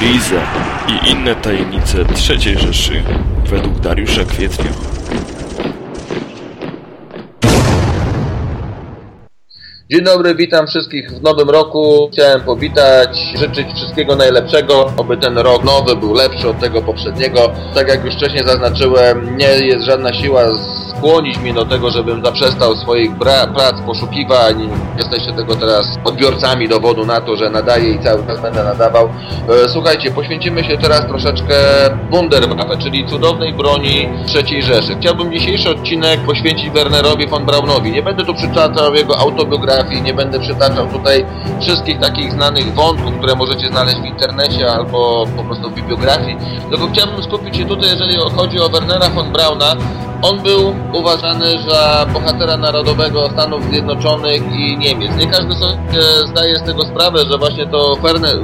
Rize i inne tajemnice III Rzeszy według Dariusza Kwietnia. Dzień dobry, witam wszystkich w nowym roku. Chciałem powitać, życzyć wszystkiego najlepszego, aby ten rok nowy był lepszy od tego poprzedniego. Tak jak już wcześniej zaznaczyłem, nie jest żadna siła skłonić mnie do tego, żebym zaprzestał swoich prac, poszukiwań. Jesteście tego teraz odbiorcami dowodu na to, że nadaję i cały czas będę nadawał. E, słuchajcie, poświęcimy się teraz troszeczkę Wunderwaffe, czyli cudownej broni III Rzeszy. Chciałbym dzisiejszy odcinek poświęcić Wernerowi von Braunowi. Nie będę tu przytaczał jego autobiografii, nie będę przytaczał tutaj wszystkich takich znanych wątków, które możecie znaleźć w internecie albo po prostu w bibliografii, tylko chciałbym skupić się tutaj, jeżeli chodzi o Wernera von Brauna, on był uważany za bohatera narodowego Stanów Zjednoczonych i Niemiec. Nie każdy sobie zdaje z tego sprawę, że właśnie to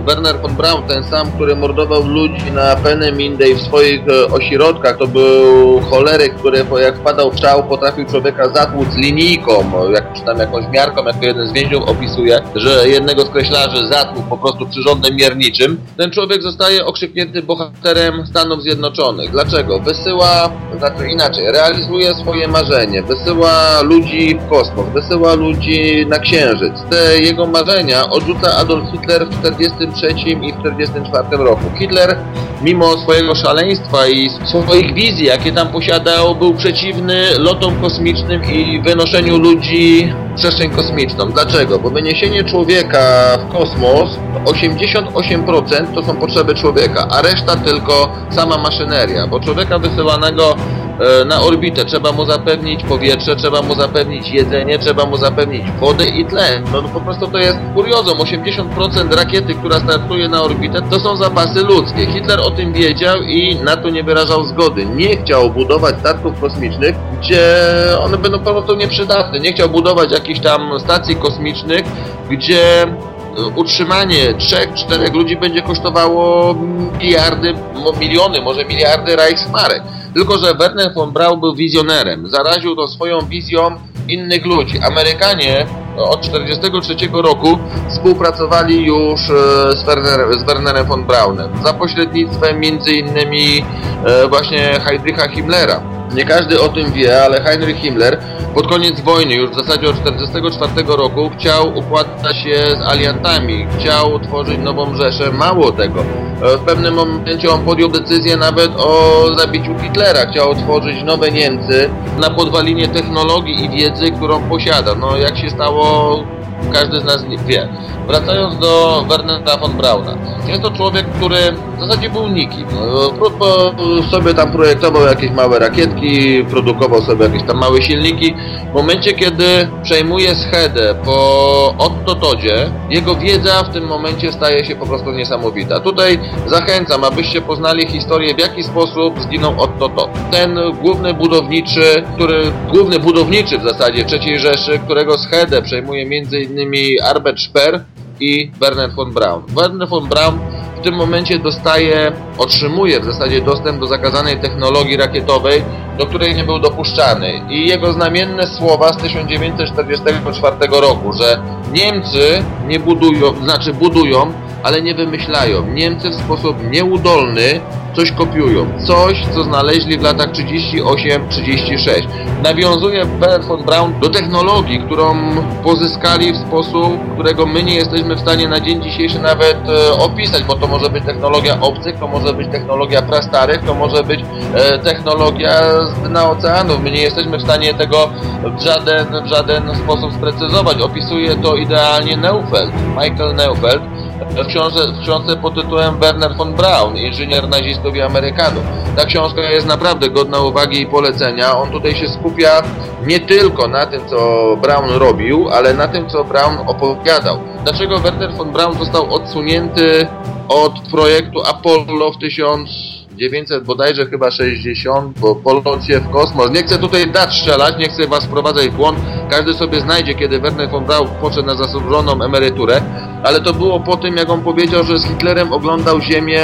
Werner, von Braun, ten sam, który mordował ludzi na Peenemünde w swoich e, ośrodkach, to był choleryk, który jak wpadał w czał, potrafił człowieka zatłuc linijką, jak, czy tam jakąś miarką, jak to jeden z więźniów opisuje, że jednego z kreślarzy zatłukł po prostu przyrządem mierniczym. Ten człowiek zostaje okrzyknięty bohaterem Stanów Zjednoczonych. Dlaczego? Wysyła, znaczy inaczej, realizuje swoje marzenie, wysyła ludzi w kosmos, wysyła ludzi na księżyc. Te jego marzenia odrzuca Adolf Hitler w 1943 i w 1944 roku. Hitler, mimo swojego szaleństwa i swoich wizji, jakie tam posiadał, był przeciwny lotom kosmicznym i wynoszeniu ludzi w przestrzeń kosmiczną. Dlaczego? Bo wyniesienie człowieka w kosmos 88% to są potrzeby człowieka, a reszta tylko sama maszyneria, bo człowieka wysyłanego na orbitę. Trzeba mu zapewnić powietrze, trzeba mu zapewnić jedzenie, trzeba mu zapewnić wodę i tlen. No, no po prostu to jest kuriozum. 80% rakiety, która startuje na orbitę, to są zapasy ludzkie. Hitler o tym wiedział i na to nie wyrażał zgody. Nie chciał budować statków kosmicznych, gdzie one będą po prostu nieprzydatne. Nie chciał budować jakichś tam stacji kosmicznych, gdzie utrzymanie trzech, czterech ludzi będzie kosztowało miliardy, miliony, może miliardy Reichsmarek. Tylko, że Werner von Braun był wizjonerem. Zaraził to swoją wizją innych ludzi. Amerykanie od 1943 roku współpracowali już e, z, Werner, z Wernerem von Braunem za pośrednictwem innymi e, właśnie Heidricha Himmlera. Nie każdy o tym wie, ale Heinrich Himmler pod koniec wojny, już w zasadzie od 1944 roku, chciał układać się z aliantami, chciał tworzyć nową Rzeszę. Mało tego, e, w pewnym momencie on podjął decyzję nawet o zabiciu Hitlera. Chciał tworzyć nowe Niemcy na podwalinie technologii i wiedzy, którą posiada. No jak się stało, każdy z nas wie. Wracając do Wernera von Brauna. Jest to człowiek, który w zasadzie był nikim. No, sobie tam projektował jakieś małe rakietki, produkował sobie jakieś tam małe silniki. W momencie, kiedy przejmuje schedę po Otto Todzie, jego wiedza w tym momencie staje się po prostu niesamowita. Tutaj zachęcam, abyście poznali historię, w jaki sposób zginął Otto Todd. Ten główny budowniczy, który, główny budowniczy w zasadzie III Rzeszy, którego schedę przejmuje m.in. Arbet Speer, i Werner von Braun. Werner von Braun w tym momencie dostaje, otrzymuje w zasadzie dostęp do zakazanej technologii rakietowej, do której nie był dopuszczany. I jego znamienne słowa z 1944 roku, że Niemcy nie budują, znaczy budują, ale nie wymyślają. Niemcy w sposób nieudolny coś kopiują. Coś, co znaleźli w latach 38-36. Nawiązuje Bernard von Braun do technologii, którą pozyskali w sposób, którego my nie jesteśmy w stanie na dzień dzisiejszy nawet e, opisać, bo to może być technologia obcych, to może być technologia prastarych, to może być e, technologia z dna oceanów. My nie jesteśmy w stanie tego w żaden, w żaden sposób sprecyzować. Opisuje to idealnie Neufeld, Michael Neufeld, w książce, w książce pod tytułem Werner von Braun, inżynier nazistów i Amerykanów. Ta książka jest naprawdę godna uwagi i polecenia. On tutaj się skupia nie tylko na tym, co Braun robił, ale na tym, co Braun opowiadał. Dlaczego Werner von Braun został odsunięty od projektu Apollo w 1000 900 bodajże chyba 60 po, po locie w kosmos. Nie chcę tutaj dać strzelać, nie chcę was wprowadzać w błąd. Każdy sobie znajdzie, kiedy Werner von Braun poszedł na zasłużoną emeryturę, ale to było po tym, jak on powiedział, że z Hitlerem oglądał Ziemię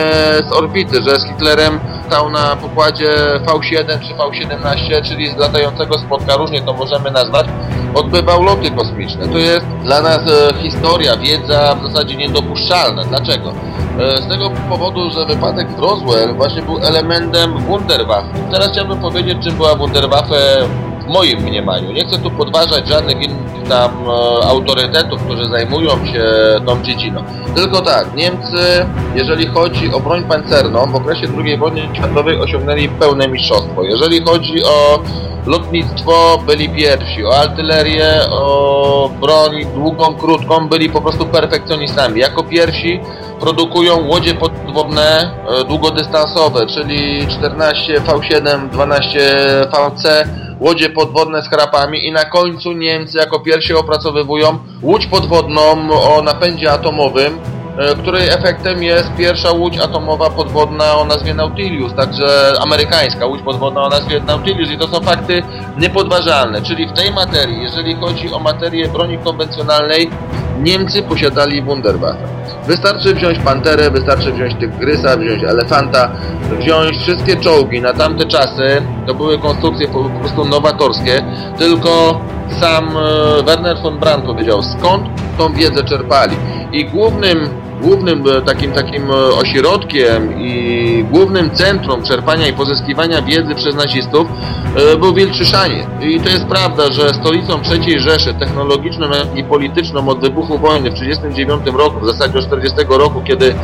z orbity, że z Hitlerem stał na pokładzie V7 czy V17, czyli z latającego spotka, różnie to możemy nazwać, odbywał loty kosmiczne. To jest dla nas e, historia, wiedza w zasadzie niedopuszczalna. Dlaczego? E, z tego powodu, że wypadek w Roswell właśnie był elementem Wunderwaffe. Teraz chciałbym powiedzieć, czym była Wunderwaffe w moim mniemaniu. Nie chcę tu podważać żadnych innych tam e, autorytetów, którzy zajmują się tą dziedziną. Tylko tak, Niemcy, jeżeli chodzi o broń pancerną, w okresie II wojny światowej osiągnęli pełne mistrzostwo. Jeżeli chodzi o lotnictwo, byli pierwsi. O artylerię, o broń długą, krótką, byli po prostu perfekcjonistami. Jako pierwsi produkują łodzie podwodne e, długodystansowe, czyli 14 V7, 12 VC, łodzie podwodne z krapami i na końcu Niemcy jako pierwsi opracowywują łódź podwodną o napędzie atomowym, e, której efektem jest pierwsza łódź atomowa podwodna o nazwie Nautilus, także amerykańska łódź podwodna o nazwie Nautilus. I to są fakty niepodważalne, czyli w tej materii, jeżeli chodzi o materię broni konwencjonalnej, Niemcy posiadali Wunderwaffe. Wystarczy wziąć Panterę, wystarczy wziąć Tygrysa, wziąć Elefanta, wziąć wszystkie czołgi na tamte czasy, to były konstrukcje po, prostu nowatorskie, tylko sam e, Werner von Braun powiedział, skąd tą wiedzę czerpali. I głównym głównym e, takim, takim e, ośrodkiem i głównym centrum czerpania i pozyskiwania wiedzy przez nazistów e, był Wilczyszanie. I to jest prawda, że stolicą III Rzeszy technologiczną i polityczną od wybuchu wojny w 1939 roku, w zasadzie od 1940 roku, kiedy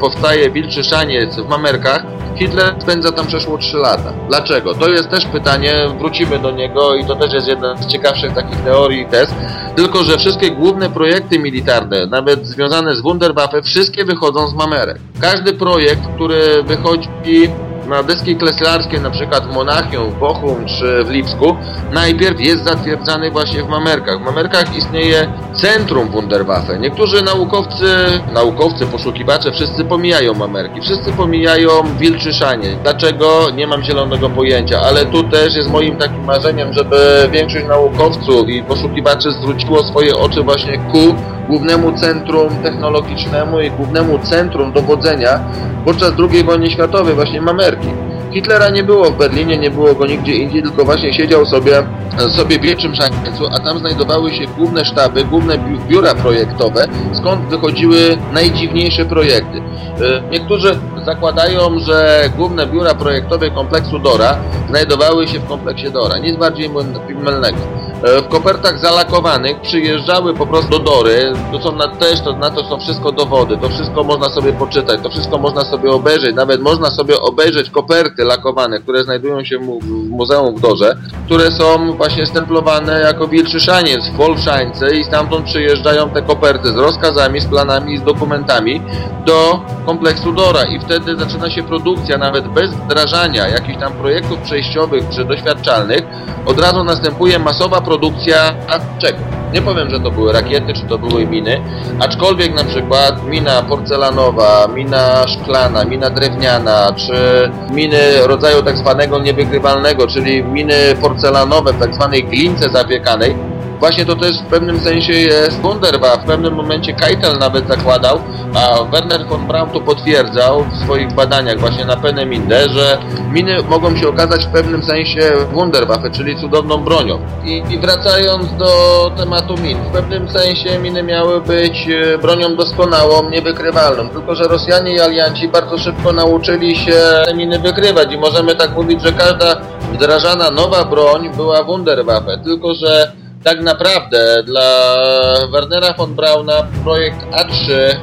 powstaje Wilczyszaniec w Mamerkach, Hitler spędza tam przeszło 3 lata. Dlaczego? To jest też pytanie, wrócimy do niego i to też jest jedna z ciekawszych takich teorii i tez. Tylko, że wszystkie główne projekty militarne, nawet związane z Wunderwaffe, wszystkie wychodzą z mamerek. Każdy projekt, który wychodzi na deski kleslarskie, na przykład w Monachium, w Bochum czy w Lipsku, najpierw jest zatwierdzany właśnie w Mamerkach. W Mamerkach istnieje centrum Wunderwaffe. Niektórzy naukowcy, naukowcy, poszukiwacze, wszyscy pomijają Mamerki, wszyscy pomijają Wilczyszanie. Dlaczego? Nie mam zielonego pojęcia, ale tu też jest moim takim marzeniem, żeby większość naukowców i poszukiwaczy zwróciło swoje oczy właśnie ku głównemu centrum technologicznemu i głównemu centrum dowodzenia podczas II wojny światowej, właśnie Mamerki. Hitlera nie było w Berlinie, nie było go nigdzie indziej, tylko właśnie siedział sobie, sobie w Wielczym Szańcu, a tam znajdowały się główne sztaby, główne biura projektowe, skąd wychodziły najdziwniejsze projekty. E, niektórzy zakładają, że główne biura projektowe kompleksu Dora znajdowały się w kompleksie Dora. Nic bardziej mylnego. E, w kopertach zalakowanych przyjeżdżały po prostu do Dory. To są na, też to, na to są wszystko dowody. To wszystko można sobie poczytać, to wszystko można sobie obejrzeć. Nawet można sobie obejrzeć koperty lakowane, które znajdują się w muzeum w Dorze, które są właśnie stemplowane jako wilczyszaniec w Wolszańce i stamtąd przyjeżdżają te koperty z rozkazami, z planami, z dokumentami do kompleksu Dora i wtedy zaczyna się produkcja, nawet bez wdrażania jakichś tam projektów przejściowych czy doświadczalnych, od razu następuje masowa produkcja czego? Nie powiem, że to były rakiety, czy to były miny, aczkolwiek na przykład mina porcelanowa, mina szklana, mina drewniana, czy miny rodzaju tak zwanego niewygrywalnego, czyli miny porcelanowe w tak zwanej glince zapiekanej, Właśnie to też w pewnym sensie jest Wunderwaffe. W pewnym momencie Keitel nawet zakładał, a Werner von Braun to potwierdzał w swoich badaniach właśnie na Peneminde, że miny mogą się okazać w pewnym sensie Wunderwaffe, czyli cudowną bronią. I, I, wracając do tematu min, w pewnym sensie miny miały być e, bronią doskonałą, niewykrywalną, tylko że Rosjanie i alianci bardzo szybko nauczyli się te miny wykrywać i możemy tak mówić, że każda wdrażana nowa broń była Wunderwaffe, tylko że tak naprawdę dla Wernera von Brauna projekt A3 e,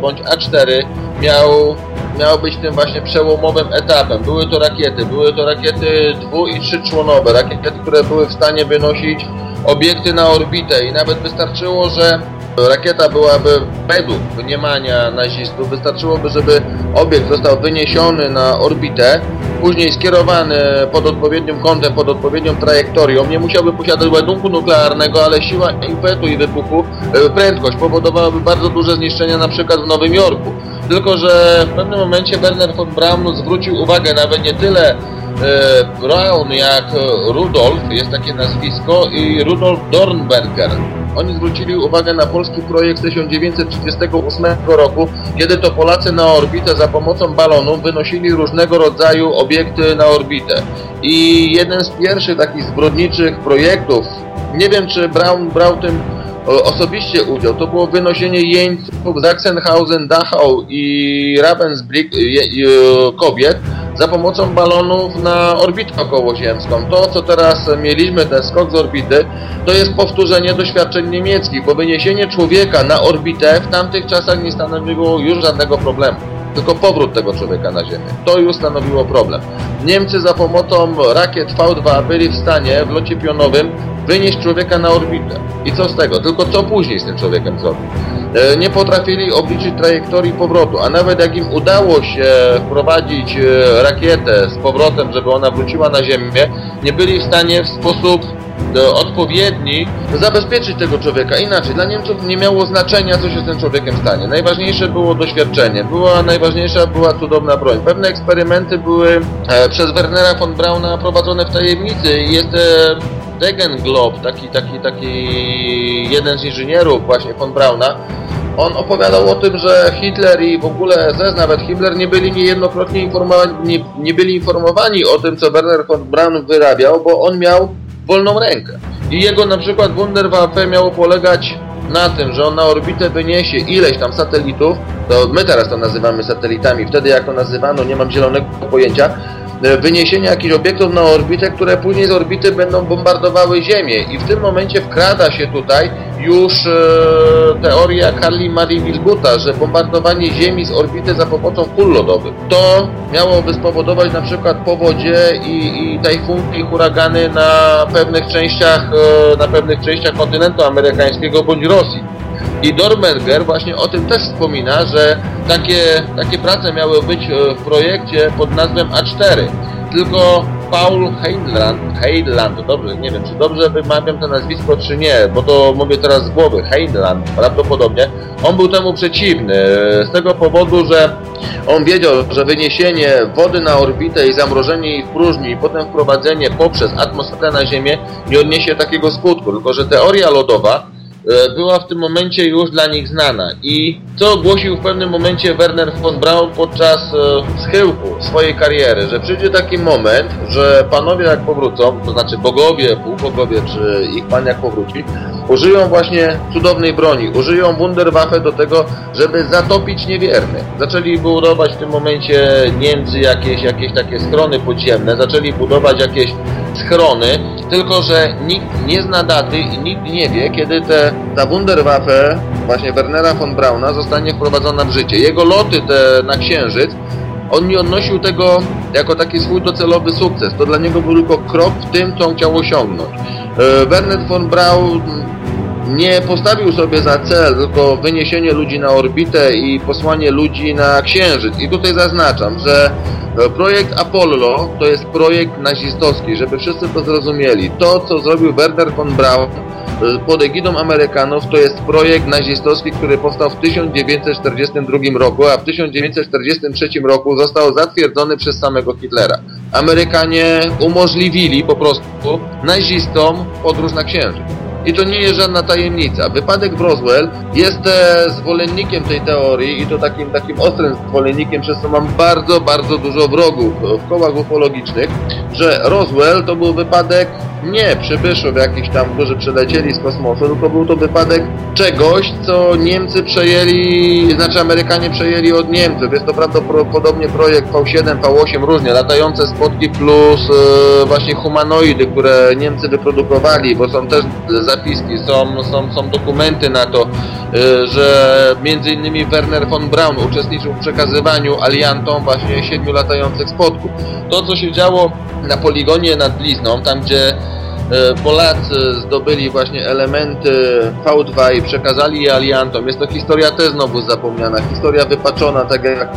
bądź A4 miał, miał być tym właśnie przełomowym etapem. Były to rakiety, były to rakiety dwu- i trzyczłonowe, rakiety, które były w stanie wynosić obiekty na orbitę i nawet wystarczyło, że rakieta byłaby według mniemania nazistów, wystarczyłoby, żeby obiekt został wyniesiony na orbitę, później skierowany pod odpowiednim kątem, pod odpowiednią trajektorią, nie musiałby posiadać ładunku nuklearnego, ale siła impetu i wybuchu, e, prędkość powodowałaby bardzo duże zniszczenia na przykład w Nowym Jorku. Tylko, że w pewnym momencie Werner von Braun zwrócił uwagę nawet nie tyle Brown jak Rudolf, jest takie nazwisko, i Rudolf Dornberger. Oni zwrócili uwagę na polski projekt z 1938 roku, kiedy to Polacy na orbitę za pomocą balonów wynosili różnego rodzaju obiekty na orbitę. I jeden z pierwszych takich zbrodniczych projektów, nie wiem czy Brown brał tym osobiście udział. To było wynoszenie jeńców Sachsenhausen, Dachau i Ravensbrück kobiet za pomocą balonów na orbitę okołoziemską. To, co teraz mieliśmy, ten skok z orbity, to jest powtórzenie doświadczeń niemieckich, bo wyniesienie człowieka na orbitę w tamtych czasach nie stanowiło już żadnego problemu tylko powrót tego człowieka na Ziemię. To już stanowiło problem. Niemcy za pomocą rakiet V2 byli w stanie w locie pionowym wynieść człowieka na orbitę. I co z tego? Tylko co później z tym człowiekiem zrobić? E, nie potrafili obliczyć trajektorii powrotu, a nawet jak im udało się wprowadzić e, rakietę z powrotem, żeby ona wróciła na Ziemię, nie byli w stanie w sposób odpowiedni zabezpieczyć tego człowieka. Inaczej, dla Niemców nie miało znaczenia, co się z tym człowiekiem stanie. Najważniejsze było doświadczenie. Była, najważniejsza była cudowna broń. Pewne eksperymenty były przez Wernera von Brauna prowadzone w tajemnicy i jest Degenglob, taki, taki, taki jeden z inżynierów właśnie von Brauna, on opowiadał o tym, że Hitler i w ogóle SS, nawet Hitler nie byli niejednokrotnie informowani, nie, nie byli informowani o tym, co Werner von Braun wyrabiał, bo on miał wolną rękę. I jego na przykład Wunderwaffe miało polegać na tym, że on na orbitę wyniesie ileś tam satelitów, to my teraz to nazywamy satelitami, wtedy jak to nazywano, nie mam zielonego pojęcia, E, wyniesienia jakichś obiektów na orbitę, które później z orbity będą bombardowały Ziemię. I w tym momencie wkrada się tutaj już e, teoria Carly Marie Wilguta, że bombardowanie Ziemi z orbity za pomocą kul lodowych. To miałoby spowodować na przykład powodzie i, i tajfunki, huragany na pewnych częściach, e, na pewnych częściach kontynentu amerykańskiego bądź Rosji. I Dormerger właśnie o tym też wspomina, że takie, takie prace miały być e, w projekcie pod nazwą A4. Tylko Paul Heinland, Heinland, dobrze, nie wiem, czy dobrze wymawiam to nazwisko, czy nie, bo to mówię teraz z głowy, Heinland, prawdopodobnie, on był temu przeciwny, z tego powodu, że on wiedział, że wyniesienie wody na orbitę i zamrożenie jej w próżni i potem wprowadzenie poprzez atmosferę na Ziemię nie odniesie takiego skutku, tylko że teoria lodowa E, była w tym momencie już dla nich znana. I co ogłosił w pewnym momencie Werner von Braun podczas e, schyłku swojej kariery, że przyjdzie taki moment, że panowie jak powrócą, to znaczy bogowie, półbogowie, czy ich pan jak powróci, użyją właśnie cudownej broni, użyją Wunderwaffe do tego, żeby zatopić niewiernych. Zaczęli budować w tym momencie Niemcy jakieś, jakieś takie schrony podziemne, zaczęli budować jakieś schrony, tylko że nikt nie zna daty i nikt nie wie, kiedy te, ta Wunderwaffe właśnie Wernera von Brauna zostanie wprowadzona w życie. Jego loty te na Księżyc, on nie odnosił tego jako taki swój docelowy sukces. To dla niego był tylko krok w tym, co on chciał osiągnąć. E, Werner von Braun nie postawił sobie za cel tylko wyniesienie ludzi na orbitę i posłanie ludzi na Księżyc. I tutaj zaznaczam, że e, projekt Apollo to jest projekt nazistowski, żeby wszyscy to zrozumieli. To, co zrobił Werner von Braun e, pod egidą Amerykanów, to jest projekt nazistowski, który powstał w 1942 roku, a w 1943 roku został zatwierdzony przez samego Hitlera. Amerykanie umożliwili po prostu nazistom podróż na Księżyc. I to nie jest żadna tajemnica. Wypadek w Roswell jest e, zwolennikiem tej teorii i to takim, takim ostrym zwolennikiem, przez co mam bardzo, bardzo dużo wrogów w kołach ufologicznych, że Roswell to był wypadek nie przybyszów jakichś tam, którzy przylecieli z kosmosu, tylko był to wypadek czegoś, co Niemcy przejęli, znaczy Amerykanie przejęli od Niemców. Jest to prawdopodobnie projekt V7, V8, różnie, latające spotki plus e, właśnie humanoidy, które Niemcy wyprodukowali, bo są też zapiski, są, są, są dokumenty na to, e, że między innymi Werner von Braun uczestniczył w przekazywaniu aliantom właśnie siedmiu latających spotków. To, co się działo na poligonie nad Blizną, tam gdzie Polacy zdobyli właśnie elementy V2 i przekazali je aliantom. Jest to historia też znowu zapomniana, historia wypaczona, tak jak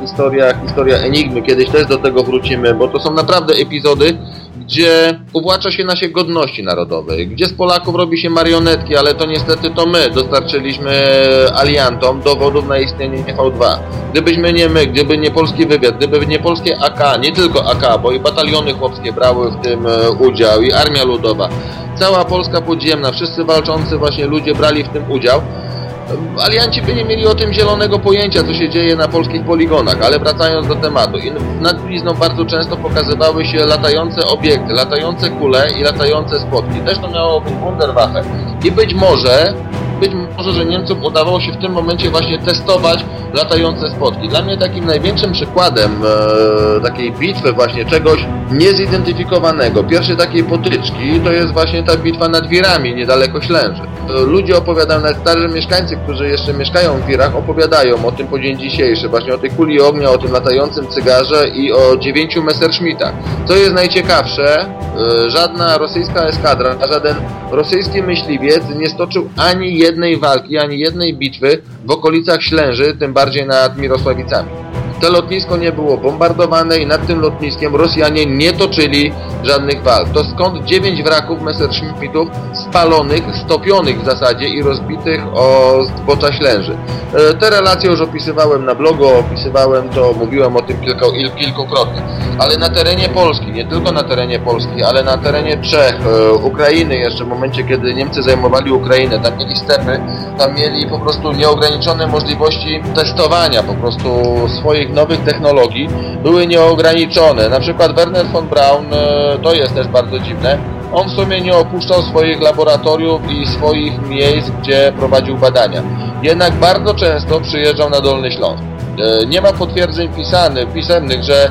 historia, historia Enigmy. Kiedyś też do tego wrócimy, bo to są naprawdę epizody, gdzie uwłacza się nasze godności narodowej, gdzie z Polaków robi się marionetki, ale to niestety to my dostarczyliśmy aliantom dowodów na istnienie V2. Gdybyśmy nie my, gdyby nie polski wywiad, gdyby nie polskie AK, nie tylko AK, bo i bataliony chłopskie brały w tym e, udział i Armia Ludowa, cała Polska podziemna, wszyscy walczący właśnie ludzie brali w tym udział, alianci by nie mieli o tym zielonego pojęcia, co się dzieje na polskich poligonach, ale wracając do tematu, nad blizną bardzo często pokazywały się latające obiekty, latające kule i latające spotki. Też to miało być Wunderwaffe. I być może być może, że Niemcom udawało się w tym momencie właśnie testować latające spotki. Dla mnie takim największym przykładem e, takiej bitwy właśnie czegoś niezidentyfikowanego, pierwszej takiej potyczki, to jest właśnie ta bitwa nad Wirami, niedaleko Ślęży. E, ludzie opowiadają, nawet starzy mieszkańcy, którzy jeszcze mieszkają w Wirach, opowiadają o tym po dzień dzisiejszy, właśnie o tej kuli ognia, o tym latającym cygarze i o dziewięciu Messerschmittach. Co jest najciekawsze, e, żadna rosyjska eskadra, żaden rosyjski myśliwiec nie stoczył ani jednej walki, ani jednej bitwy w okolicach Ślęży, tym bardziej nad Mirosławicami. To lotnisko nie było bombardowane i nad tym lotniskiem Rosjanie nie toczyli żadnych walk. To skąd dziewięć wraków Messerschmittów spalonych, stopionych w zasadzie i rozbitych o zbocza Ślęży. E, te relacje już opisywałem na blogu, opisywałem to, mówiłem o tym kilku, kilkukrotnie. Ale na terenie Polski, nie tylko na terenie Polski, ale na terenie Czech, e, Ukrainy jeszcze, w momencie kiedy Niemcy zajmowali Ukrainę, tam mieli stepy, tam mieli po prostu nieograniczone możliwości testowania po prostu swoich nowych technologii były nieograniczone. Na przykład Werner von Braun, e, to jest też bardzo dziwne, on w sumie nie opuszczał swoich laboratoriów i swoich miejsc, gdzie prowadził badania. Jednak bardzo często przyjeżdżał na Dolny Śląsk. E, nie ma potwierdzeń pisanych, pisemnych, że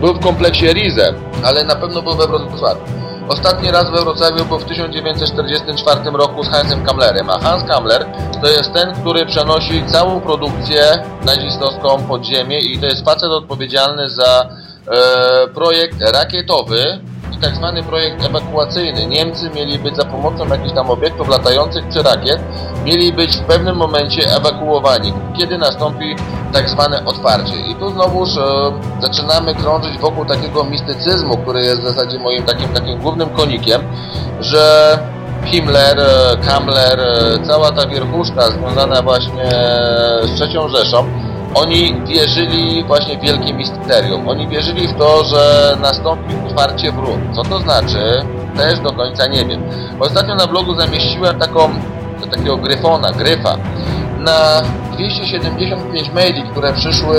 był w kompleksie Rize, ale na pewno był we Wrocławiu. Ostatni raz we Wrocławiu był w 1944 roku z Hansem Kamlerem, a Hans Kamler to jest ten, który przenosi całą produkcję nazistowską pod ziemię i to jest facet odpowiedzialny za e, projekt rakietowy, tak zwany projekt ewakuacyjny. Niemcy mieli być za pomocą jakichś tam obiektów latających czy rakiet, mieli być w pewnym momencie ewakuowani, kiedy nastąpi tak zwane otwarcie. I tu znowuż e, zaczynamy krążyć wokół takiego mistycyzmu, który jest w zasadzie moim takim, takim głównym konikiem, że Himmler, e, Kammler, e, cała ta wierchuszka związana właśnie z trzecią Rzeszą oni wierzyli właśnie w wielkie misterium. Oni wierzyli w to, że nastąpi otwarcie wrót. Co to znaczy? Też do końca nie wiem. Ostatnio na blogu zamieściłem taką, takiego gryfona, gryfa. Na 275 maili, które przyszły,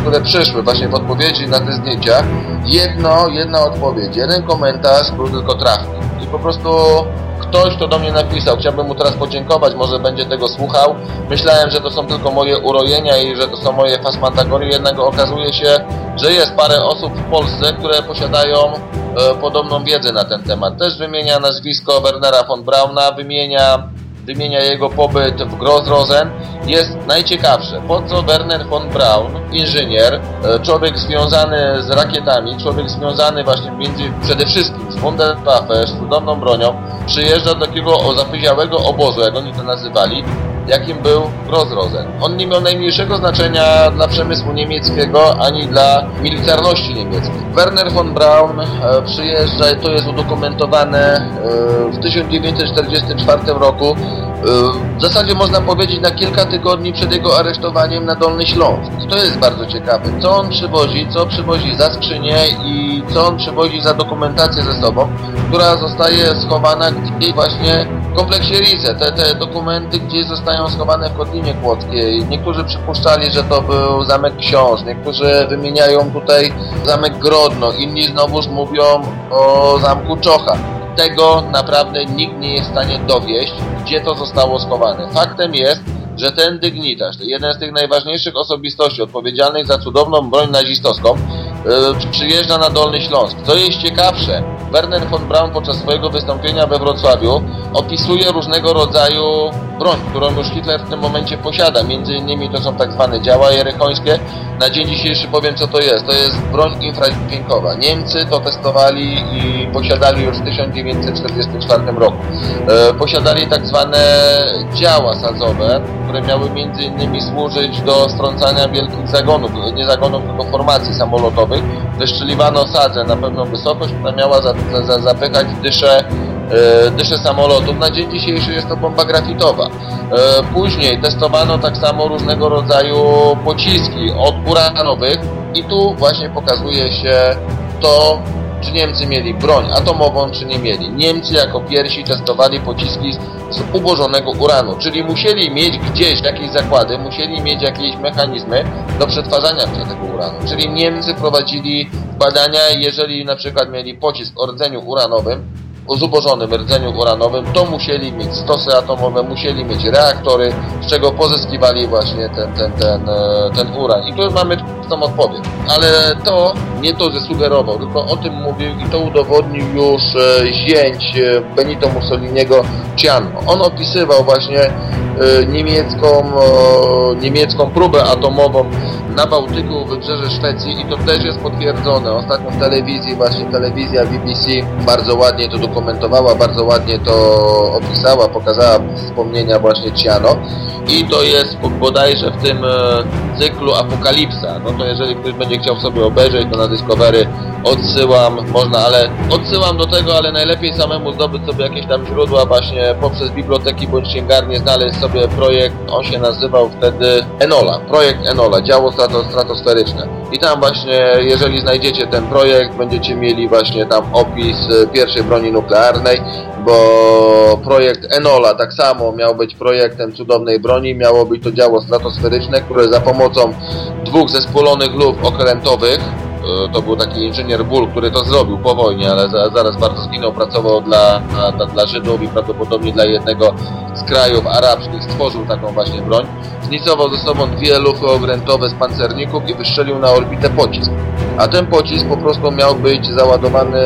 które przyszły właśnie w odpowiedzi na te zdjęcia, jedno, jedna odpowiedź, jeden komentarz był tylko trafny. I po prostu ktoś, kto do mnie napisał. Chciałbym mu teraz podziękować, może będzie tego słuchał. Myślałem, że to są tylko moje urojenia i że to są moje fasmantagorie, jednak okazuje się, że jest parę osób w Polsce, które posiadają e, podobną wiedzę na ten temat. Też wymienia nazwisko Wernera von Brauna, wymienia wymienia jego pobyt w Grossrosen, jest najciekawsze. Po co Werner von Braun, inżynier, e, człowiek związany z rakietami, człowiek związany właśnie między, przede wszystkim z Wunderwaffe, z cudowną bronią, przyjeżdża do takiego zapyziałego obozu, jak oni to nazywali, jakim był Grossrosen. On nie miał najmniejszego znaczenia dla przemysłu niemieckiego, ani dla militarności niemieckiej. Werner von Braun e, przyjeżdża, to jest udokumentowane e, w 1944 roku, e, w zasadzie można powiedzieć na kilka tygodni przed jego aresztowaniem na Dolny Śląsk. To jest bardzo ciekawe. Co on przywozi, co przywozi za skrzynię i co on przywozi za dokumentację ze sobą, która zostaje schowana gdzieś właśnie w kompleksie Rize. Te, te dokumenty gdzieś zostają schowane w Kotlinie Kłodzkiej. Niektórzy przypuszczali, że to był Zamek Książ, niektórzy wymieniają tutaj Zamek Grodno, inni znowuż mówią o Zamku Czocha tego naprawdę nikt nie jest w stanie dowieść, gdzie to zostało schowane. Faktem jest, że ten dygnitarz, jeden z tych najważniejszych osobistości odpowiedzialnych za cudowną broń nazistowską, przyjeżdża na Dolny Śląsk. Co jest ciekawsze, Werner von Braun podczas swojego wystąpienia we Wrocławiu opisuje różnego rodzaju broń, którą już Hitler w tym momencie posiada. Między innymi to są tak zwane działa jerychońskie. Na dzień dzisiejszy powiem co to jest. To jest broń infradźwiękowa. Niemcy to testowali i posiadali już w 1944 roku. E, posiadali tak zwane działa sadzowe, które miały między innymi służyć do strącania wielkich zagonów, nie zagonów, tylko formacji samolotowych. Wyszczeliwano sadzę na pewną wysokość, która miała za, za, zapychać dyszę E, dysze samolotów. Na dzień dzisiejszy jest to bomba grafitowa. E, później testowano tak samo różnego rodzaju pociski od uranowych i tu właśnie pokazuje się to, czy Niemcy mieli broń atomową, czy nie mieli. Niemcy jako pierwsi testowali pociski z ubożonego uranu, czyli musieli mieć gdzieś jakieś zakłady, musieli mieć jakieś mechanizmy do przetwarzania tego uranu. Czyli Niemcy prowadzili badania, jeżeli na przykład mieli pocisk o rdzeniu uranowym, o zubożonym rdzeniu uranowym, to musieli mieć stosy atomowe, musieli mieć reaktory, z czego pozyskiwali właśnie ten, ten, ten, e, ten uran. I tu mamy tą odpowiedź. Ale to nie to zasugerował, tylko o tym mówił i to udowodnił już e, zięć e, Benito Mussoliniego Ciano. On opisywał właśnie niemiecką, niemiecką próbę atomową na Bałtyku, wybrzeże Szwecji i to też jest potwierdzone. Ostatnio w telewizji, właśnie telewizja BBC bardzo ładnie to dokumentowała, bardzo ładnie to opisała, pokazała wspomnienia właśnie Ciano i to jest bodajże w tym e, cyklu Apokalipsa. No to jeżeli ktoś będzie chciał sobie obejrzeć, to na Discovery odsyłam, można, ale odsyłam do tego, ale najlepiej samemu zdobyć sobie jakieś tam źródła właśnie poprzez biblioteki bądź księgarnie, znaleźć sobie projekt, on się nazywał wtedy Enola, projekt Enola, działo stratosferyczne. I tam właśnie, jeżeli znajdziecie ten projekt, będziecie mieli właśnie tam opis e, pierwszej broni nuklearnej, bo projekt Enola tak samo miał być projektem cudownej broni, miało być to działo stratosferyczne, które za pomocą dwóch zespolonych luf okrętowych to był taki inżynier Bull, który to zrobił po wojnie, ale za, zaraz bardzo zginął, pracował dla, dla, dla Żydów i prawdopodobnie dla jednego z krajów arabskich stworzył taką właśnie broń. Znicował ze sobą dwie lufy okrętowe z pancerników i wystrzelił na orbitę pocisk. A ten pocisk po prostu miał być załadowany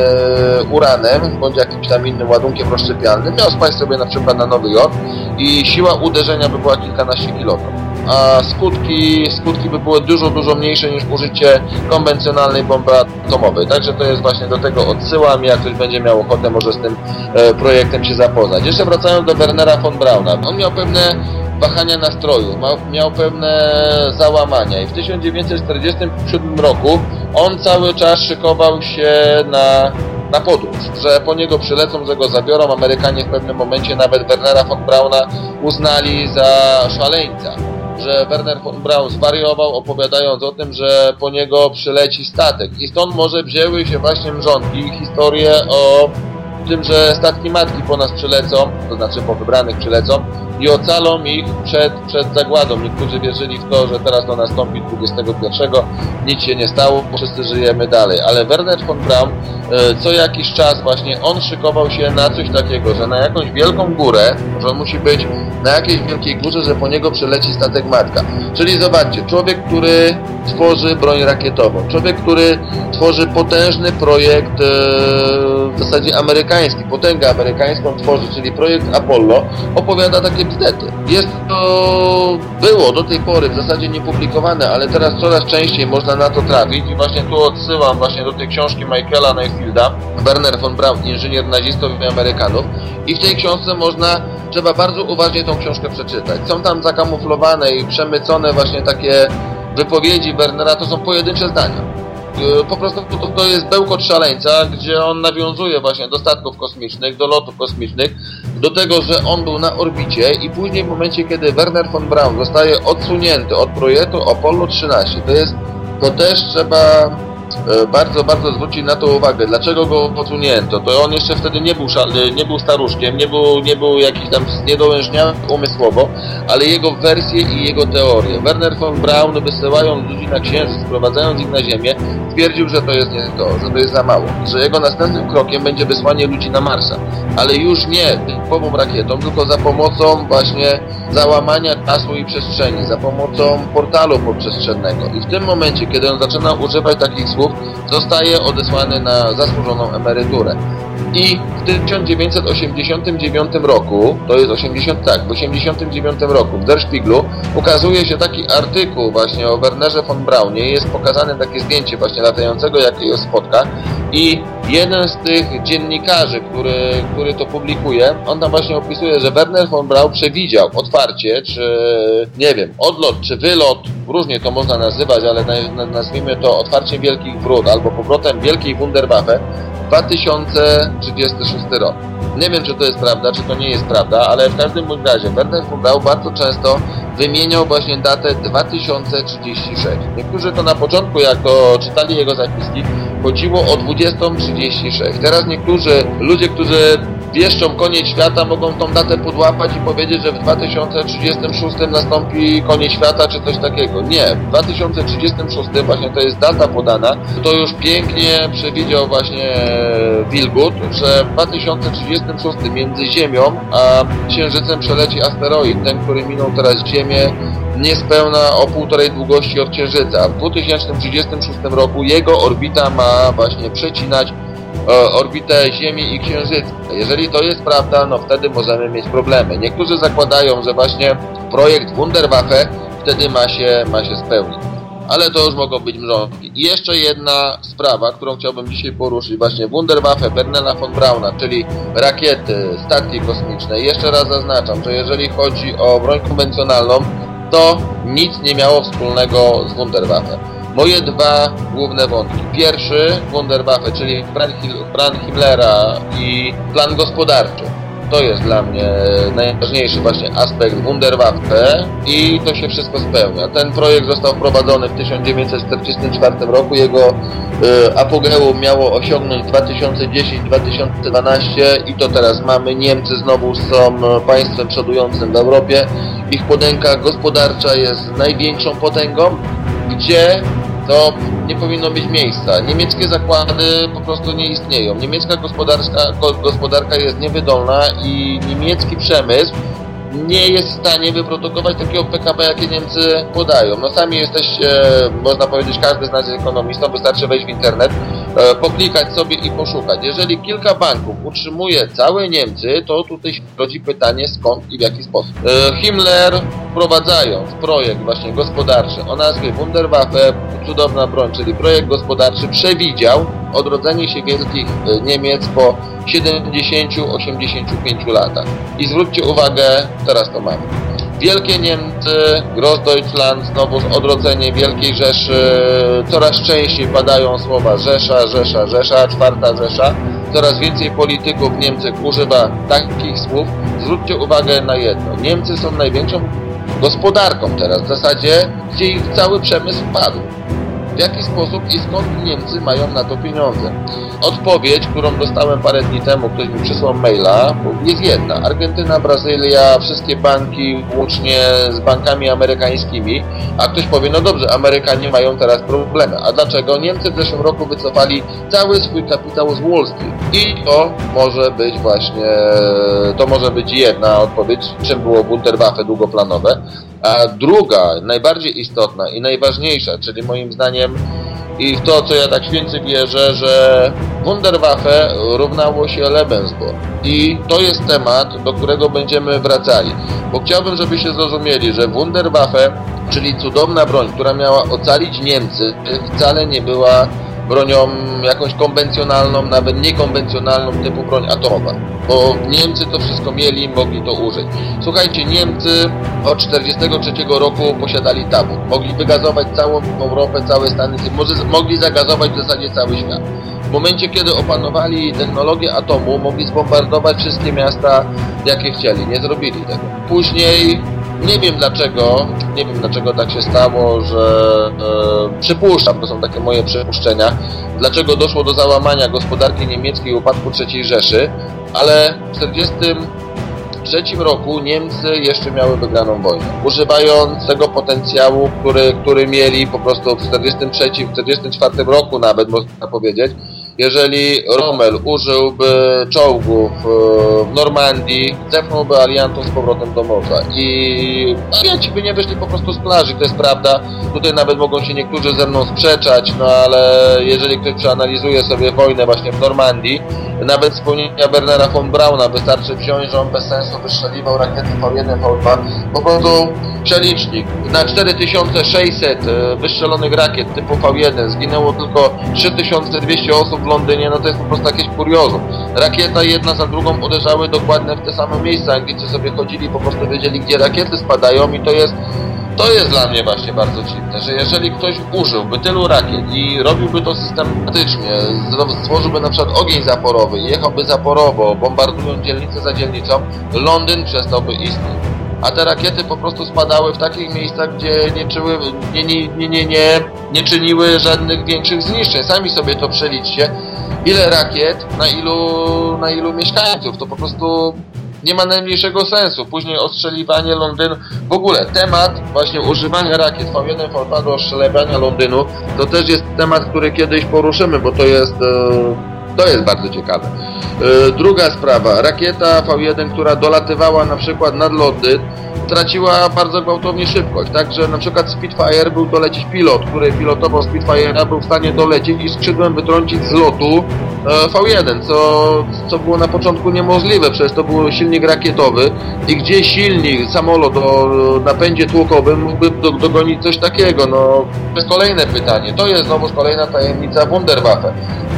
uranem bądź jakimś tam innym ładunkiem rozszczepialnym. Miał spaść sobie na przykład na Nowy Jork i siła uderzenia by była kilkanaście kilogramów a skutki, skutki by były dużo, dużo mniejsze niż użycie konwencjonalnej bomby atomowej. Także to jest właśnie do tego odsyłam. Jak ktoś będzie miał ochotę, może z tym e, projektem się zapoznać. Jeszcze wracając do Wernera von Brauna. On miał pewne wahania nastroju, miał pewne załamania i w 1947 roku on cały czas szykował się na na podróż, że po niego przylecą, że go zabiorą. Amerykanie w pewnym momencie nawet Wernera von Brauna uznali za szaleńca że Werner von Braun zwariował, opowiadając o tym, że po niego przyleci statek. I stąd może wzięły się właśnie mrzonki, historie o tym, że statki matki po nas przylecą, to znaczy po wybranych przylecą i ocalą ich przed, przed zagładą. Niektórzy wierzyli w to, że teraz to nastąpi 21. Nic się nie stało, wszyscy żyjemy dalej. Ale Werner von Braun e, co jakiś czas właśnie on szykował się na coś takiego, że na jakąś wielką górę, że on musi być na jakiejś wielkiej górze, że po niego przyleci statek matka. Czyli zobaczcie, człowiek, który tworzy broń rakietową, człowiek, który tworzy potężny projekt e, w zasadzie amerykański, potęgę amerykańską tworzy, czyli projekt Apollo, opowiada takie bzdety. Jest to, było do tej pory w zasadzie niepublikowane, ale teraz coraz częściej można na to trafić i właśnie tu odsyłam właśnie do tej książki Michaela Mayfielda, Werner von Braun, inżynier nazistów i Amerykanów i w tej książce można trzeba bardzo uważnie tą książkę przeczytać. Są tam zakamuflowane i przemycone właśnie takie wypowiedzi Wernera, to są pojedyncze zdania. E, po prostu to, to jest bełkot szaleńca, gdzie on nawiązuje właśnie do statków kosmicznych, do lotów kosmicznych, do tego, że on był na orbicie i później w momencie, kiedy Werner von Braun zostaje odsunięty od projektu Apollo 13, to jest, to też trzeba bardzo, bardzo zwrócić na to uwagę. Dlaczego go odsunięto? To on jeszcze wtedy nie był, nie był staruszkiem, nie był, nie był jakiś tam niedołężniały umysłowo, ale jego wersje i jego teorie. Werner von Braun wysyłając ludzi na Księżyc, sprowadzając ich na Ziemię, stwierdził, że to jest nie to, że to jest za mało. Że jego następnym krokiem będzie wysłanie ludzi na Marsa. Ale już nie typową rakietą, tylko za pomocą właśnie załamania czasu i przestrzeni, za pomocą portalu poprzestrzennego. I w tym momencie, kiedy on zaczyna używać takich słów, zostaje odesłany na zasłużoną emeryturę. I w 1989 roku, to jest 80, tak, w 89 roku w Der Spiegelu ukazuje się taki artykuł właśnie o Wernerze von Braunie. Jest pokazane takie zdjęcie właśnie latającego jakiegoś spotka i jeden z tych dziennikarzy, który, który to publikuje, on tam właśnie opisuje, że Werner von Braun przewidział otwarcie, czy nie wiem, odlot, czy wylot, różnie to można nazywać, ale nazwijmy to otwarciem Wielkich Wrót albo powrotem Wielkiej Wunderwaffe 2036 rok. Nie wiem, czy to jest prawda, czy to nie jest prawda, ale w każdym bądź razie Werner von Braun bardzo często wymieniał właśnie datę 2036. Niektórzy to na początku, jak to czytali jego zapiski, chodziło o 20.36. Teraz niektórzy ludzie, którzy wieszczą koniec świata, mogą tą datę podłapać i powiedzieć, że w 2036 nastąpi koniec świata, czy coś takiego. Nie, w 2036 właśnie to jest data podana, to już pięknie przewidział właśnie Wilgut, że w 2036 między Ziemią a Księżycem przeleci asteroid, ten, który minął teraz Ziemię niespełna o półtorej długości od Księżyca. W 2036 roku jego orbita ma właśnie przecinać orbitę Ziemi i Księżyca. Jeżeli to jest prawda, no wtedy możemy mieć problemy. Niektórzy zakładają, że właśnie projekt Wunderwaffe wtedy ma się, ma się spełnić. Ale to już mogą być mrzonki. I jeszcze jedna sprawa, którą chciałbym dzisiaj poruszyć. Właśnie Wunderwaffe Bernela von Brauna, czyli rakiety, statki kosmiczne. Jeszcze raz zaznaczam, że jeżeli chodzi o broń konwencjonalną, to nic nie miało wspólnego z Wunderwaffe. Moje dwa główne wątki. Pierwszy, Wunderwaffe, czyli plan Himmlera i plan gospodarczy. To jest dla mnie najważniejszy właśnie aspekt Wunderwaffe i to się wszystko spełnia. Ten projekt został wprowadzony w 1944 roku. Jego y, apogeum miało osiągnąć 2010-2012 i to teraz mamy. Niemcy znowu są państwem przodującym w Europie. Ich potęga gospodarcza jest największą potęgą, gdzie to nie powinno mieć miejsca. Niemieckie zakłady po prostu nie istnieją. Niemiecka gospodarka, jest niewydolna i niemiecki przemysł nie jest w stanie wyprodukować takiego PKB, jakie Niemcy podają. No sami jesteście, można powiedzieć, każdy z nas jest ekonomistą, wystarczy wejść w internet, e, poklikać sobie i poszukać. Jeżeli kilka banków utrzymuje całe Niemcy, to tutaj się rodzi pytanie skąd i w jaki sposób. E, Himmler wprowadzając projekt właśnie gospodarczy o nazwie Wunderwaffe, cudowna broń, czyli projekt gospodarczy przewidział odrodzenie się wielkich e, Niemiec po 70-85 latach. I zwróćcie uwagę, teraz to mamy. Wielkie Niemcy, Großdeutschland, znowu odrodzenie Wielkiej Rzeszy, coraz częściej padają słowa Rzesza, Rzesza, Rzesza, Czwarta Rzesza. Coraz więcej polityków Niemczech używa takich słów. Zwróćcie uwagę na jedno. Niemcy są największą gospodarką teraz, w zasadzie, gdzie ich cały przemysł padł w jaki sposób i skąd Niemcy mają na to pieniądze. Odpowiedź, którą dostałem parę dni temu, ktoś mi przysłał maila, jest jedna. Argentyna, Brazylia, wszystkie banki, łącznie z bankami amerykańskimi, a ktoś powie, no dobrze, Amerykanie mają teraz problemy. A dlaczego? Niemcy w zeszłym roku wycofali cały swój kapitał z Wall Street. I to może być właśnie, to może być jedna odpowiedź, czym było Wunderwaffe długoplanowe. A druga, najbardziej istotna i najważniejsza, czyli moim zdaniem i w to, co ja tak święcy wierzę, że Wunderwaffe równało się Lebensborn. I to jest temat, do którego będziemy wracali. Bo chciałbym, żebyście zrozumieli, że Wunderwaffe, czyli cudowna broń, która miała ocalić Niemcy, wcale nie była bronią jakąś konwencjonalną, nawet niekonwencjonalną typu broń atomowa. Bo Niemcy to wszystko mieli, mogli to użyć. Słuchajcie, Niemcy od 1943 roku posiadali tabu. Mogli wygazować całą Europę, całe Stany Zjednoczone, mogli zagazować w zasadzie cały świat. W momencie, kiedy opanowali technologię atomu, mogli zbombardować wszystkie miasta, jakie chcieli. Nie zrobili tego. Później nie wiem dlaczego, nie wiem dlaczego tak się stało, że e, przypuszczam, to są takie moje przypuszczenia, dlaczego doszło do załamania gospodarki niemieckiej i upadku III Rzeszy, ale w 1943 roku Niemcy jeszcze miały wygraną wojnę. Używając tego potencjału, który, który mieli po prostu w 1943, w 1944 roku nawet można powiedzieć, jeżeli Rommel użyłby czołgów e, w Normandii, zepchnąłby aliantów z powrotem do morza i alianci by nie wyszli po prostu z plaży, to jest prawda. Tutaj nawet mogą się niektórzy ze mną sprzeczać, no ale jeżeli ktoś przeanalizuje sobie wojnę właśnie w Normandii, nawet wspomnienia Bernera von Brauna wystarczy wziąć, że on bez sensu wystrzeliwał rakiety V1, V2, po prostu przelicznik na 4600 e, wystrzelonych rakiet typu V1 zginęło tylko 3200 osób w Londynie, no to jest po prostu jakieś kuriozum. Rakieta jedna za drugą uderzały dokładnie w te same miejsca. Anglicy sobie chodzili, po prostu wiedzieli, gdzie rakiety spadają i to jest to jest dla mnie właśnie bardzo dziwne, że jeżeli ktoś użyłby tylu rakiet i robiłby to systematycznie, stworzyłby na przykład ogień zaporowy jechałby zaporowo, bombardując dzielnicę za dzielnicą, Londyn przestałby istnieć. A te rakiety po prostu spadały w takich miejscach, gdzie nie, czyły, nie, nie, nie, nie, nie, nie czyniły żadnych większych zniszczeń. Sami sobie to przeliczcie. Ile rakiet na ilu, na ilu mieszkańców? To po prostu nie ma najmniejszego sensu. Później ostrzeliwanie Londynu, w ogóle temat właśnie używania rakiet V1, V2 do ostrzeliwania Londynu, to też jest temat, który kiedyś poruszymy, bo to jest, e, to jest bardzo ciekawe. E, druga sprawa, rakieta V1, która dolatywała na przykład nad Londyn, traciła bardzo gwałtownie szybkość, także na przykład Spitfire był dolecieć pilot, który pilotował Spitfire'a, był w stanie dolecieć i skrzydłem wytrącić z lotu e, V1, co, co było na początku niemożliwe, przecież to był silnik rakietowy i gdzie silnik, samolot o napędzie tłokowym mógłby do, dogonić coś takiego, no to jest kolejne pytanie, to jest znowu kolejna tajemnica Wunderwaffe.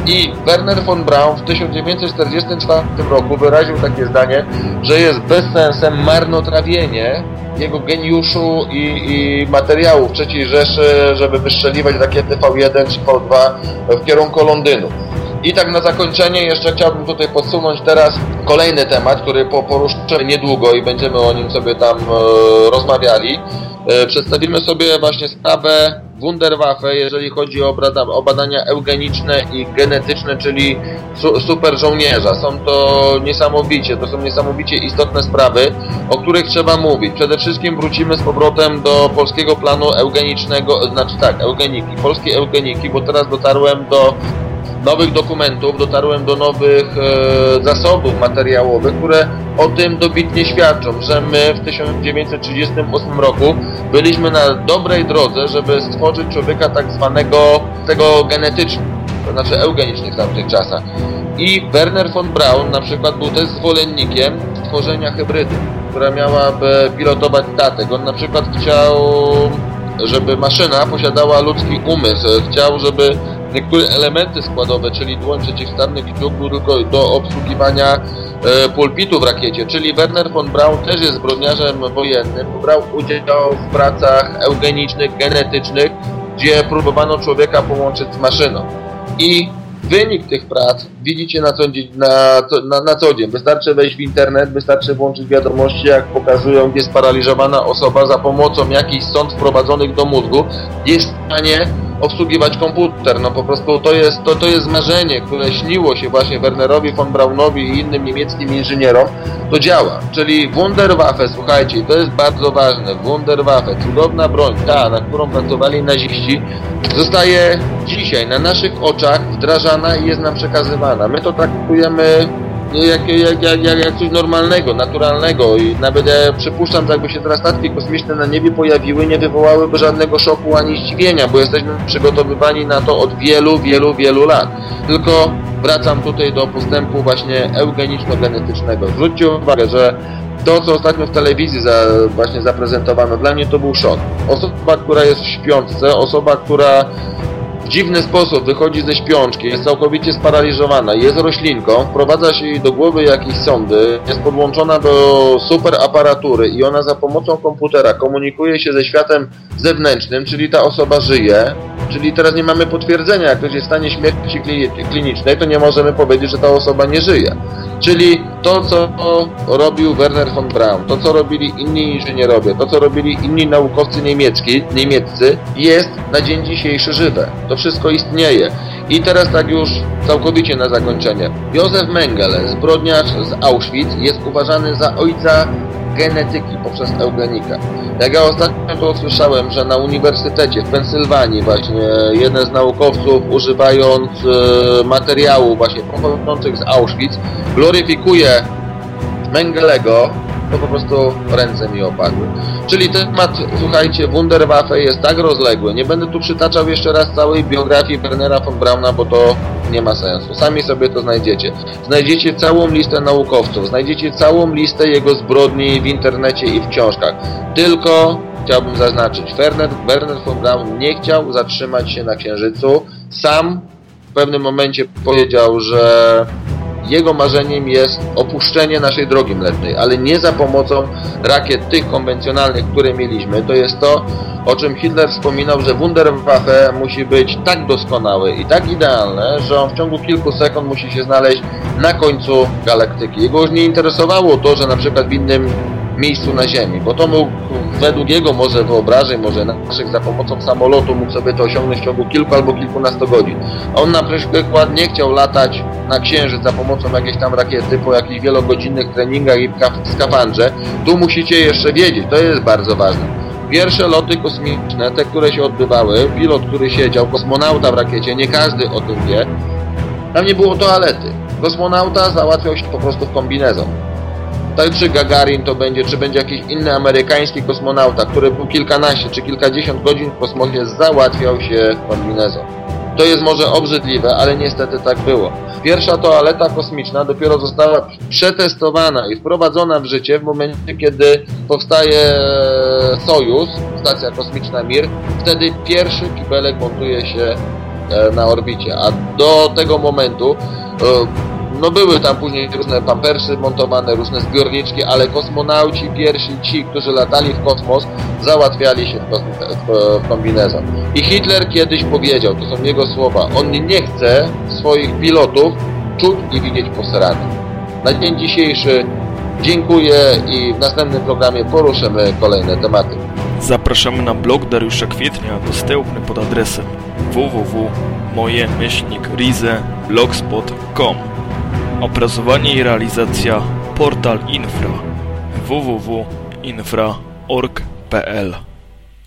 I Werner von Braun w 1944 roku wyraził takie zdanie, że jest bezsensem marnotrawienie jego geniuszu i, i materiałów III Rzeszy, żeby wystrzeliwać rakiety V1 czy V2 w kierunku Londynu. I tak na zakończenie jeszcze chciałbym tutaj podsunąć teraz kolejny temat, który poruszę niedługo i będziemy o nim sobie tam e, rozmawiali. E, przedstawimy sobie właśnie sprawę Wunderwaffe, jeżeli chodzi o, o badania eugeniczne i genetyczne, czyli su super żołnierza. Są to niesamowicie, to są niesamowicie istotne sprawy, o których trzeba mówić. Przede wszystkim wrócimy z powrotem do polskiego planu eugenicznego, znaczy tak, eugeniki, polskiej eugeniki, bo teraz dotarłem do nowych dokumentów, dotarłem do nowych e, zasobów materiałowych, które o tym dobitnie świadczą, że my w 1938 roku byliśmy na dobrej drodze, żeby stworzyć człowieka tak zwanego tego genetycznie, to znaczy eugenicznie w tamtych czasach. I Werner von Braun na przykład był też zwolennikiem stworzenia hybrydy, która miałaby pilotować statek. On na przykład chciał, żeby maszyna posiadała ludzki umysł. Chciał, żeby niektóre elementy składowe, czyli dłoń przeciwstawny kciuk był tylko do obsługiwania e, pulpitu w rakiecie, czyli Werner von Braun też jest zbrodniarzem wojennym, brał udział w pracach eugenicznych, genetycznych, gdzie próbowano człowieka połączyć z maszyną. I wynik tych prac widzicie na co, na, na, na co dzień. Wystarczy wejść w internet, wystarczy włączyć wiadomości, jak pokazują, gdzie sparaliżowana osoba za pomocą jakichś sąd wprowadzonych do mózgu jest w stanie obsługiwać komputer. No po prostu to jest, to, to jest marzenie, które śniło się właśnie Wernerowi von Braunowi i innym niemieckim inżynierom. To działa. Czyli Wunderwaffe, słuchajcie, to jest bardzo ważne. Wunderwaffe, cudowna broń, ta, na którą pracowali naziści, zostaje dzisiaj na naszych oczach wdrażana i jest nam przekazywana. My to traktujemy jak, jak, jak, jak, jak coś normalnego, naturalnego i nawet ja przypuszczam, że jakby się teraz statki kosmiczne na niebie pojawiły, nie wywołałyby żadnego szoku ani zdziwienia, bo jesteśmy przygotowywani na to od wielu, wielu, wielu lat. Tylko wracam tutaj do postępu właśnie eugeniczno-genetycznego. Zwróćcie uwagę, że to, co ostatnio w telewizji za, właśnie zaprezentowano, dla mnie to był szok. Osoba, która jest w śpiączce, osoba, która dziwny sposób wychodzi ze śpiączki, jest całkowicie sparaliżowana, jest roślinką, wprowadza się jej do głowy jakieś sądy, jest podłączona do super aparatury i ona za pomocą komputera komunikuje się ze światem zewnętrznym, czyli ta osoba żyje, czyli teraz nie mamy potwierdzenia, jak ktoś jest w stanie śmierci klinicznej, to nie możemy powiedzieć, że ta osoba nie żyje. Czyli to, co robił Werner von Braun, to, co robili inni inżynierowie, to, co robili inni naukowcy niemiecki, niemieccy, jest na dzień dzisiejszy żywe. To wszystko istnieje. I teraz tak już całkowicie na zakończenie. Józef Mengele, zbrodniarz z Auschwitz, jest uważany za ojca genetyki poprzez eugenikę. Jak ja ostatnio to usłyszałem, że na uniwersytecie w Pensylwanii właśnie jeden z naukowców używając e, materiału właśnie pochodzących z Auschwitz gloryfikuje Mengelego, to po prostu ręce mi opadły. Czyli temat, słuchajcie, Wunderwaffe jest tak rozległy. Nie będę tu przytaczał jeszcze raz całej biografii Wernera von Brauna, bo to nie ma sensu. Sami sobie to znajdziecie. Znajdziecie całą listę naukowców, znajdziecie całą listę jego zbrodni w internecie i w książkach. Tylko chciałbym zaznaczyć, Werner, Werner von Braun nie chciał zatrzymać się na Księżycu. Sam w pewnym momencie powiedział, że jego marzeniem jest opuszczenie naszej drogi mlecznej, ale nie za pomocą rakiet tych konwencjonalnych, które mieliśmy. To jest to, o czym Hitler wspominał, że Wunderwaffe musi być tak doskonałe i tak idealne, że on w ciągu kilku sekund musi się znaleźć na końcu galaktyki. Jego już nie interesowało to, że na przykład w innym miejscu na Ziemi, bo to mógł, według jego może wyobrażeń, może naszych, za pomocą samolotu mógł sobie to osiągnąć w ciągu kilku albo kilkunastu godzin. A on na przykład nie chciał latać na Księżyc za pomocą jakiejś tam rakiety po jakichś wielogodzinnych treningach i skafandrze. Tu musicie jeszcze wiedzieć, to jest bardzo ważne. Pierwsze loty kosmiczne, te, które się odbywały, pilot, który siedział, kosmonauta w rakiecie, nie każdy o tym wie, tam nie było toalety. Kosmonauta załatwiał się po prostu w kombinezon. Tak czy Gagarin to będzie, czy będzie jakiś inny amerykański kosmonauta, który był kilkanaście czy kilkadziesiąt godzin w kosmosie, załatwiał się w kombinezon. To jest może obrzydliwe, ale niestety tak było. Pierwsza toaleta kosmiczna dopiero została przetestowana i wprowadzona w życie w momencie, kiedy powstaje Sojus, stacja kosmiczna Mir. Wtedy pierwszy kibelek montuje się e, na orbicie, a do tego momentu e, no były tam później różne pampersy montowane, różne zbiorniczki, ale kosmonauci pierwsi, ci, którzy latali w kosmos, załatwiali się w, kombinezon. I Hitler kiedyś powiedział, to są jego słowa, on nie chce swoich pilotów czuć i widzieć posranych. Na dzień dzisiejszy dziękuję i w następnym programie poruszymy kolejne tematy. Zapraszamy na blog Dariusza Kwietnia dostępny pod adresem www.moje-rize.blogspot.com Opracowanie i realizacja Portal Infra www.infra.org.pl